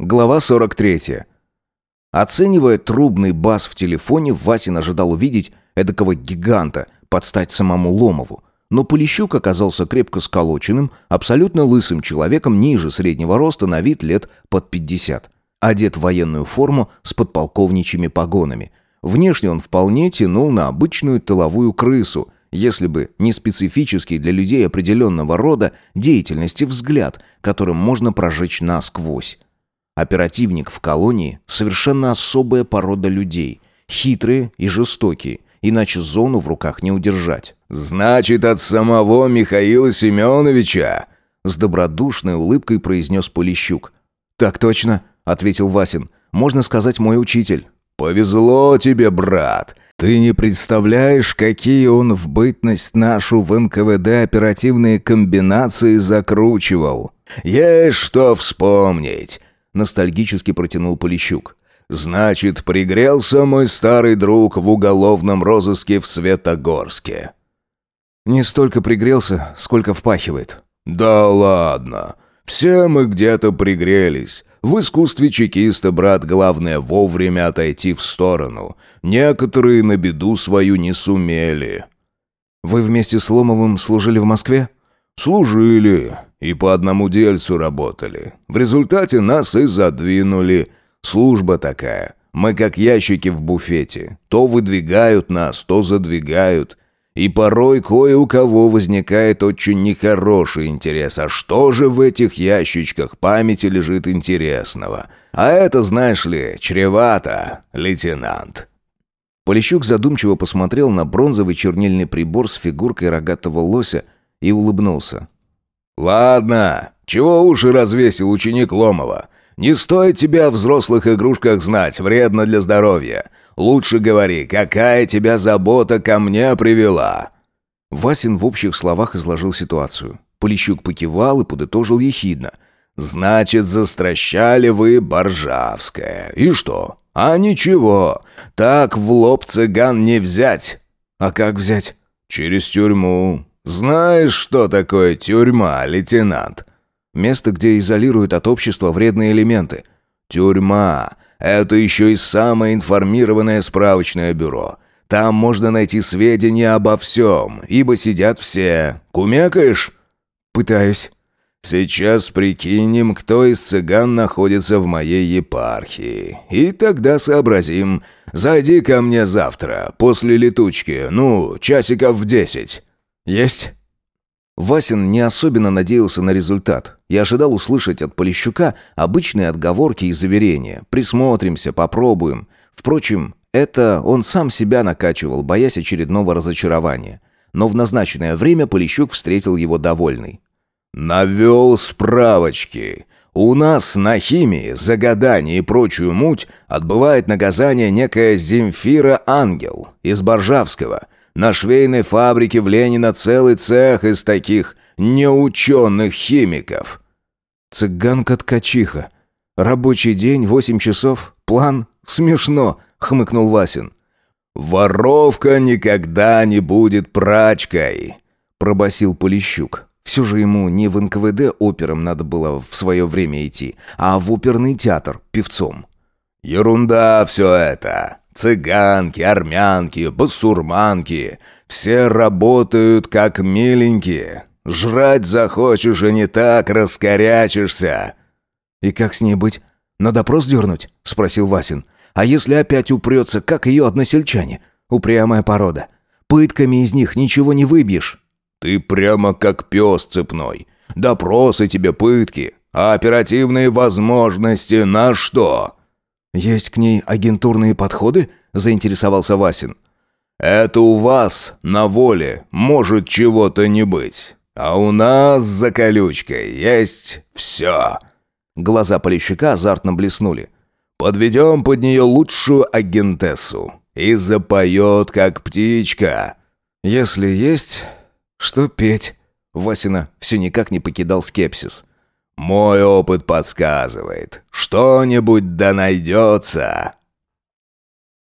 Глава 43. Оценивая трубный бас в телефоне, Васин ожидал увидеть эдакого гиганта, под стать самому Ломову. Но Полищук оказался крепко сколоченным, абсолютно лысым человеком ниже среднего роста, на вид лет под 50. Одет в военную форму с подполковничьими погонами. Внешне он вполне тянул на обычную тыловую крысу – если бы не специфический для людей определенного рода деятельности взгляд, которым можно прожечь насквозь. Оперативник в колонии – совершенно особая порода людей. Хитрые и жестокие, иначе зону в руках не удержать. «Значит, от самого Михаила Семеновича!» С добродушной улыбкой произнес Полищук. «Так точно», — ответил Васин. «Можно сказать, мой учитель». «Повезло тебе, брат. Ты не представляешь, какие он в бытность нашу в НКВД оперативные комбинации закручивал. Есть что вспомнить. Ностальгически протянул Полищук. «Значит, пригрелся мой старый друг в уголовном розыске в Светогорске». «Не столько пригрелся, сколько впахивает». «Да ладно. Все мы где-то пригрелись. В искусстве чекиста, брат, главное вовремя отойти в сторону. Некоторые на беду свою не сумели». «Вы вместе с Ломовым служили в Москве?» «Служили и по одному дельцу работали. В результате нас и задвинули. Служба такая. Мы как ящики в буфете. То выдвигают нас, то задвигают. И порой кое у кого возникает очень нехороший интерес. А что же в этих ящичках памяти лежит интересного? А это, знаешь ли, чревато, лейтенант. Полищук задумчиво посмотрел на бронзовый чернильный прибор с фигуркой рогатого лося и улыбнулся. «Ладно, чего уши развесил ученик Ломова? Не стоит тебя о взрослых игрушках знать, вредно для здоровья. Лучше говори, какая тебя забота ко мне привела?» Васин в общих словах изложил ситуацию. Полищук покивал и подытожил ехидно. «Значит, застращали вы Боржавское. И что? А ничего. Так в лоб цыган не взять». «А как взять?» «Через тюрьму. «Знаешь, что такое тюрьма, лейтенант?» «Место, где изолируют от общества вредные элементы». «Тюрьма — это еще и самое информированное справочное бюро. Там можно найти сведения обо всем, ибо сидят все. Кумекаешь?» «Пытаюсь». «Сейчас прикинем, кто из цыган находится в моей епархии. И тогда сообразим. Зайди ко мне завтра, после летучки, ну, часиков в десять». «Есть». Васин не особенно надеялся на результат и ожидал услышать от Полищука обычные отговорки и заверения. «Присмотримся, попробуем». Впрочем, это он сам себя накачивал, боясь очередного разочарования. Но в назначенное время Полищук встретил его довольный. «Навел справочки. У нас на химии, за гадание и прочую муть отбывает наказание некая Земфира Ангел из Боржавского». На швейной фабрике в Ленина целый цех из таких неученых химиков. Цыганка-ткачиха. Рабочий день, восемь часов. План? Смешно, хмыкнул Васин. «Воровка никогда не будет прачкой», — пробасил Полищук. Все же ему не в НКВД опером надо было в свое время идти, а в оперный театр певцом. «Ерунда все это. Цыганки, армянки, басурманки. Все работают как миленькие. Жрать захочешь и не так раскорячишься». «И как с ней быть? На допрос дернуть?» — спросил Васин. «А если опять упрется, как ее односельчане? Упрямая порода. Пытками из них ничего не выбьешь». «Ты прямо как пес цепной. Допросы тебе пытки, а оперативные возможности на что?» «Есть к ней агентурные подходы?» – заинтересовался Васин. «Это у вас на воле может чего-то не быть, а у нас за колючкой есть все». Глаза Полищука азартно блеснули. «Подведем под нее лучшую агентессу и запоет, как птичка». «Если есть, что петь?» Васина все никак не покидал скепсис. Мой опыт подсказывает, что-нибудь да найдется.